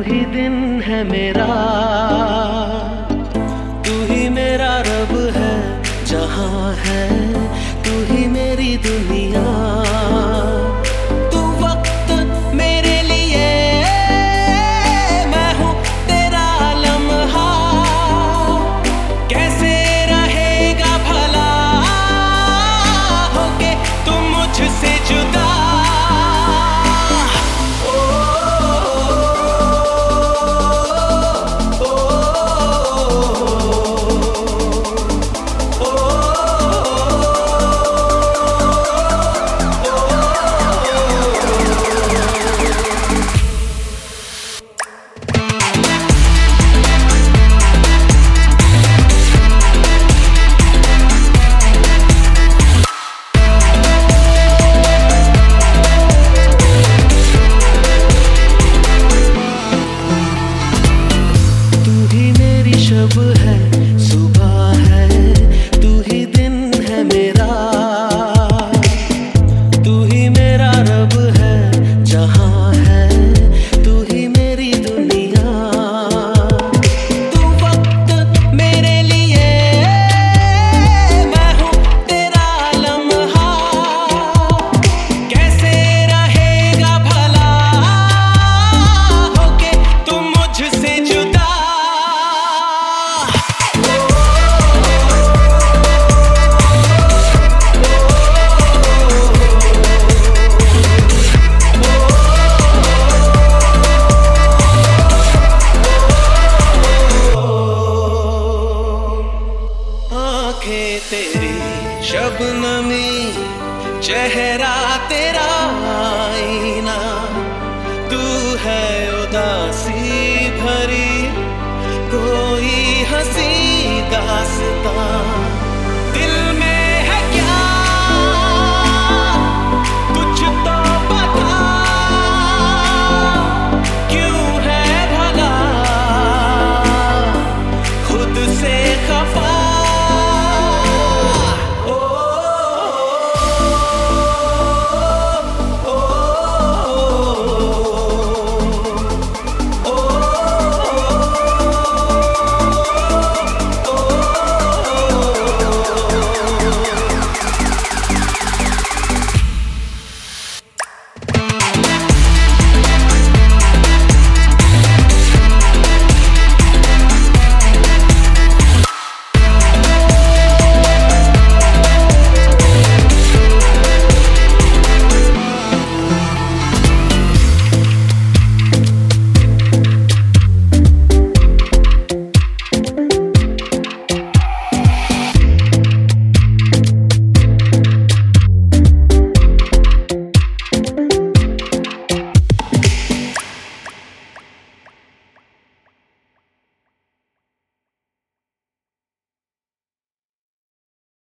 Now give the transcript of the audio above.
ही दिन है मेरा। तू ही मेरा रब है, जहाँ है, तू ही मेरी दुनिया। शबनमी चेहरा तेरा आईना तू है उदासी भरी कोई हँसी दासता